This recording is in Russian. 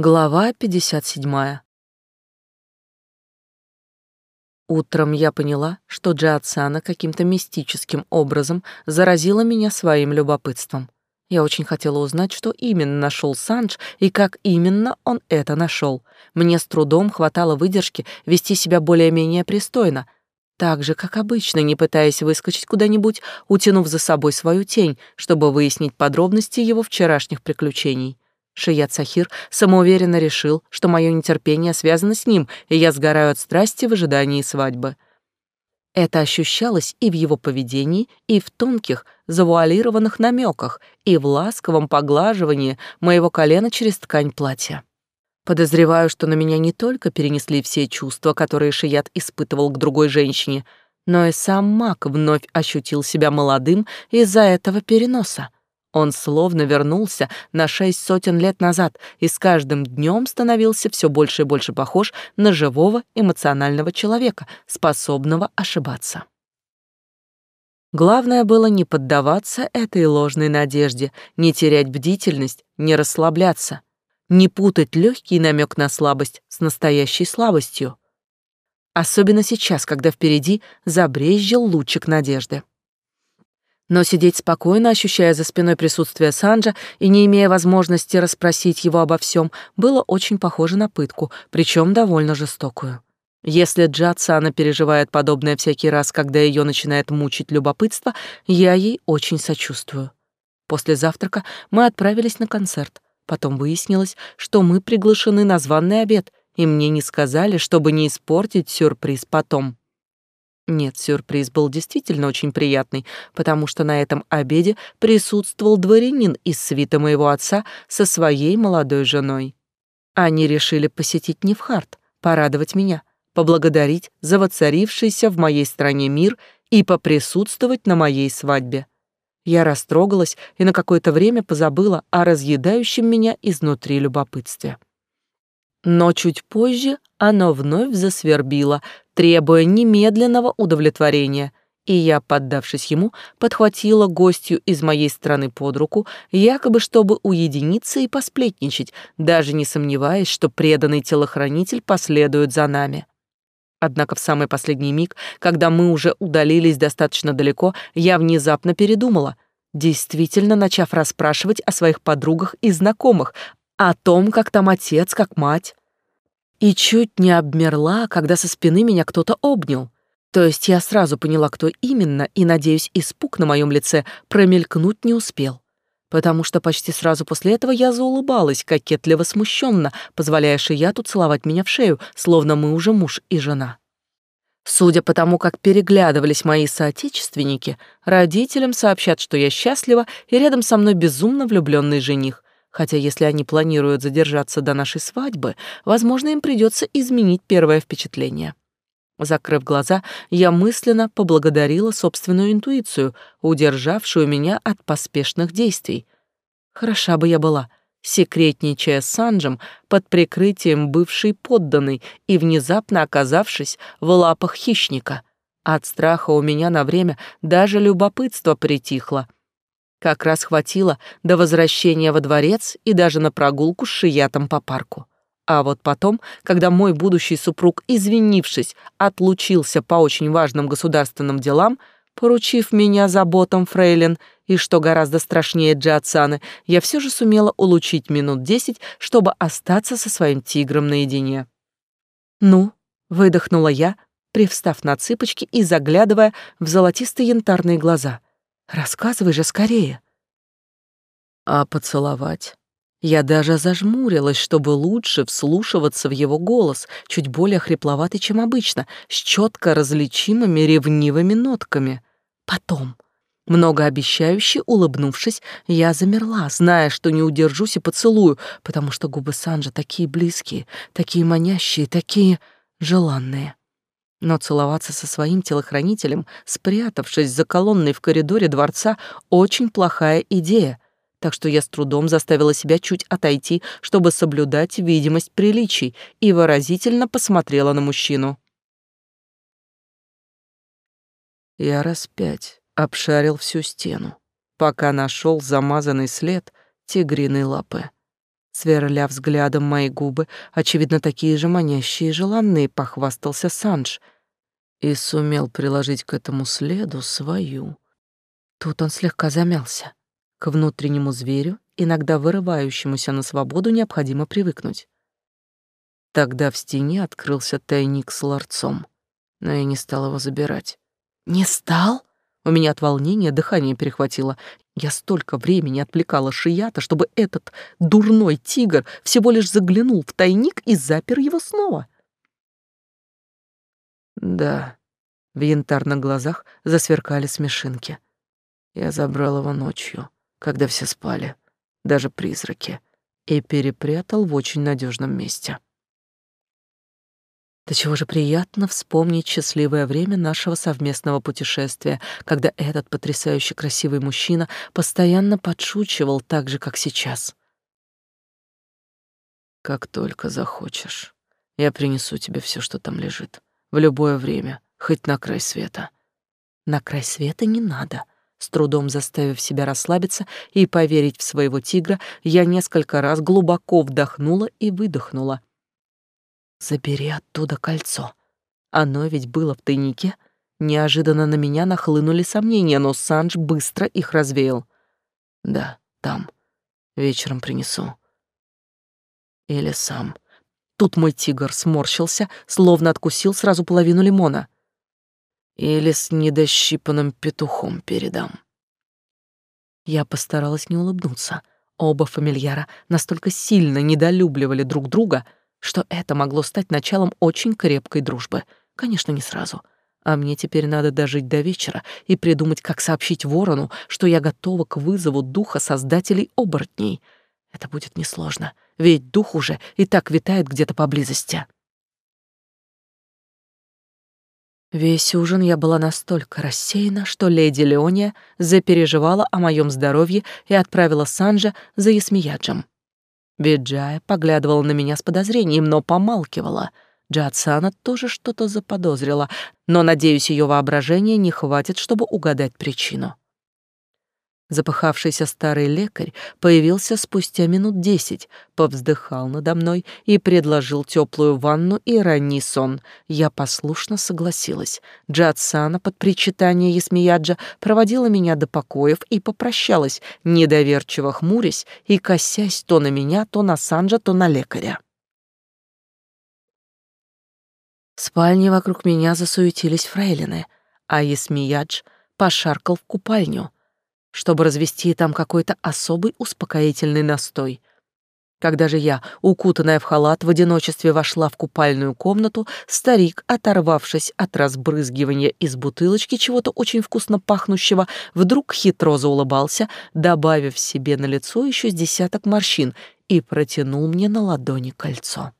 Глава 57. Утром я поняла, что Джиатсана каким-то мистическим образом заразила меня своим любопытством. Я очень хотела узнать, что именно нашел Сандж и как именно он это нашел. Мне с трудом хватало выдержки вести себя более-менее пристойно, так же, как обычно, не пытаясь выскочить куда-нибудь, утянув за собой свою тень, чтобы выяснить подробности его вчерашних приключений. Шият Сахир самоуверенно решил, что мое нетерпение связано с ним, и я сгораю от страсти в ожидании свадьбы. Это ощущалось и в его поведении, и в тонких, завуалированных намеках, и в ласковом поглаживании моего колена через ткань платья. Подозреваю, что на меня не только перенесли все чувства, которые Шият испытывал к другой женщине, но и сам маг вновь ощутил себя молодым из-за этого переноса. Он словно вернулся на шесть сотен лет назад и с каждым днем становился все больше и больше похож на живого эмоционального человека, способного ошибаться. Главное было не поддаваться этой ложной надежде, не терять бдительность, не расслабляться, не путать легкий намек на слабость с настоящей слабостью. Особенно сейчас, когда впереди забрезжил лучик надежды. Но сидеть спокойно, ощущая за спиной присутствие Санджа и не имея возможности расспросить его обо всем, было очень похоже на пытку, причем довольно жестокую. Если Джатсана переживает подобное всякий раз, когда ее начинает мучить любопытство, я ей очень сочувствую. После завтрака мы отправились на концерт. Потом выяснилось, что мы приглашены на званный обед, и мне не сказали, чтобы не испортить сюрприз потом. Нет, сюрприз был действительно очень приятный, потому что на этом обеде присутствовал дворянин из свита моего отца со своей молодой женой. Они решили посетить Невхарт, порадовать меня, поблагодарить за воцарившийся в моей стране мир и поприсутствовать на моей свадьбе. Я растрогалась и на какое-то время позабыла о разъедающем меня изнутри любопытстве. Но чуть позже оно вновь засвербило, требуя немедленного удовлетворения, и я, поддавшись ему, подхватила гостью из моей страны под руку, якобы чтобы уединиться и посплетничать, даже не сомневаясь, что преданный телохранитель последует за нами. Однако в самый последний миг, когда мы уже удалились достаточно далеко, я внезапно передумала, действительно начав расспрашивать о своих подругах и знакомых, о том, как там отец, как мать. И чуть не обмерла, когда со спины меня кто-то обнял. То есть я сразу поняла, кто именно, и, надеюсь, испуг на моем лице промелькнуть не успел. Потому что почти сразу после этого я заулыбалась, кокетливо смущенно, позволяя Шияту целовать меня в шею, словно мы уже муж и жена. Судя по тому, как переглядывались мои соотечественники, родителям сообщат, что я счастлива, и рядом со мной безумно влюбленный жених, Хотя если они планируют задержаться до нашей свадьбы, возможно, им придется изменить первое впечатление. Закрыв глаза, я мысленно поблагодарила собственную интуицию, удержавшую меня от поспешных действий. Хороша бы я была, секретничая с Санджем под прикрытием бывшей подданной и внезапно оказавшись в лапах хищника. От страха у меня на время даже любопытство притихло — как раз хватило до возвращения во дворец и даже на прогулку с Шиятом по парку. А вот потом, когда мой будущий супруг, извинившись, отлучился по очень важным государственным делам, поручив меня заботам фрейлин, и, что гораздо страшнее Джиатсаны, я все же сумела улучить минут десять, чтобы остаться со своим тигром наедине. «Ну?» — выдохнула я, привстав на цыпочки и заглядывая в золотистые янтарные глаза — Рассказывай же скорее. А поцеловать? Я даже зажмурилась, чтобы лучше вслушиваться в его голос, чуть более хрипловатый, чем обычно, с четко различимыми ревнивыми нотками. Потом, многообещающе улыбнувшись, я замерла, зная, что не удержусь и поцелую, потому что губы Санжа такие близкие, такие манящие, такие желанные. Но целоваться со своим телохранителем, спрятавшись за колонной в коридоре дворца, очень плохая идея, так что я с трудом заставила себя чуть отойти, чтобы соблюдать видимость приличий, и выразительно посмотрела на мужчину. Я раз пять обшарил всю стену, пока нашел замазанный след тигриной лапы. Сверля взглядом мои губы, очевидно, такие же манящие и желанные, похвастался Санж и сумел приложить к этому следу свою. Тут он слегка замялся. К внутреннему зверю, иногда вырывающемуся на свободу, необходимо привыкнуть. Тогда в стене открылся тайник с ларцом, но я не стал его забирать. «Не стал?» У меня от волнения дыхание перехватило. Я столько времени отвлекала Шията, чтобы этот дурной тигр всего лишь заглянул в тайник и запер его снова. Да, в янтарных глазах засверкали смешинки. Я забрал его ночью, когда все спали, даже призраки, и перепрятал в очень надежном месте. До чего же приятно вспомнить счастливое время нашего совместного путешествия, когда этот потрясающе красивый мужчина постоянно подшучивал так же, как сейчас. Как только захочешь, я принесу тебе все, что там лежит, в любое время, хоть на край света. На край света не надо. С трудом заставив себя расслабиться и поверить в своего тигра, я несколько раз глубоко вдохнула и выдохнула, Забери оттуда кольцо. Оно ведь было в тайнике. Неожиданно на меня нахлынули сомнения, но Санж быстро их развеял. Да, там. Вечером принесу. Или сам. Тут мой тигр сморщился, словно откусил сразу половину лимона. Или с недощипанным петухом передам. Я постаралась не улыбнуться. Оба фамильяра настолько сильно недолюбливали друг друга — что это могло стать началом очень крепкой дружбы. Конечно, не сразу. А мне теперь надо дожить до вечера и придумать, как сообщить Ворону, что я готова к вызову духа создателей оборотней. Это будет несложно, ведь дух уже и так витает где-то поблизости. Весь ужин я была настолько рассеяна, что леди Леония запереживала о моем здоровье и отправила Санжа за Ясмияджем. Биджая поглядывала на меня с подозрением, но помалкивала. Джатсана тоже что-то заподозрила, но, надеюсь, ее воображения не хватит, чтобы угадать причину. Запыхавшийся старый лекарь появился спустя минут десять, повздыхал надо мной и предложил теплую ванну и ранний сон. Я послушно согласилась. Джатсана под причитание Ясмияджа проводила меня до покоев и попрощалась, недоверчиво хмурясь и косясь то на меня, то на Санджа, то на лекаря. В спальне вокруг меня засуетились фрейлины, а Ясмиядж пошаркал в купальню — чтобы развести там какой-то особый успокоительный настой. Когда же я, укутанная в халат, в одиночестве вошла в купальную комнату, старик, оторвавшись от разбрызгивания из бутылочки чего-то очень вкусно пахнущего, вдруг хитро заулыбался, добавив себе на лицо еще с десяток морщин, и протянул мне на ладони кольцо.